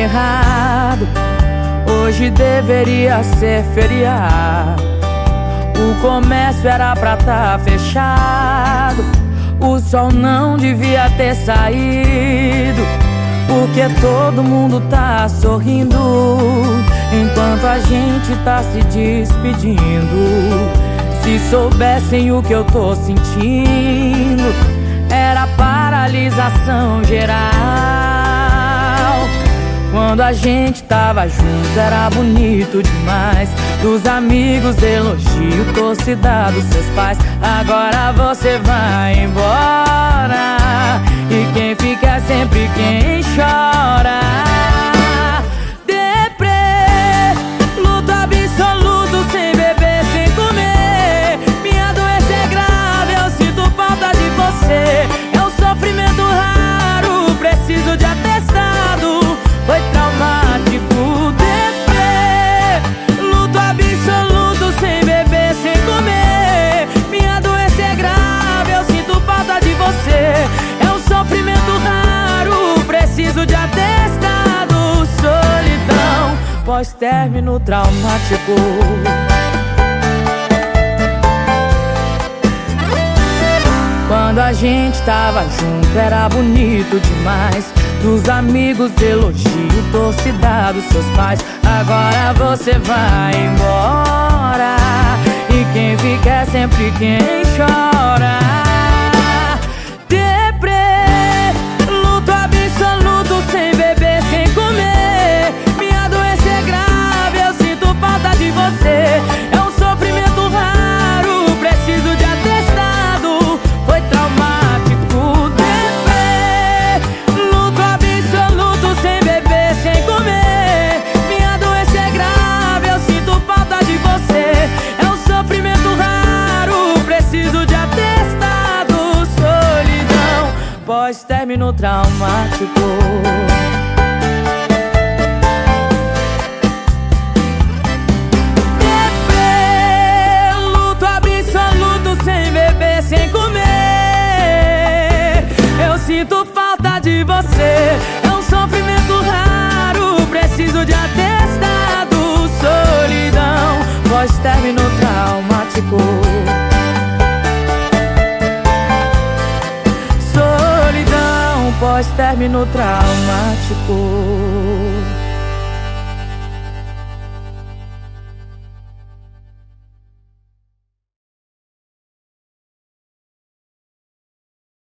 errado. Hoje deveria ser feriado. O comércio era pra tá fechado. O sol não devia ter saído. Porque todo mundo tá sorrindo enquanto a gente tá se despedindo. Se soubessem o que eu tô sentindo, era paralisação geral. Quando a gente tava junto era bonito demais. Dos amigos elogio, torcida dos seus pais. Agora você vai embora. E quem fica é sempre quem chora pós-término traumático. Quando a gente tava junto era bonito demais. Dos amigos elogio, torcida dos seus pais. Agora você vai embora. E quem fica é sempre quem pós-término traumático. Luto absoluto sem beber, sem comer. Eu sinto falta de você, é um sofrimento raro. Preciso de atestado, solidão, pós-término pós-término traumático.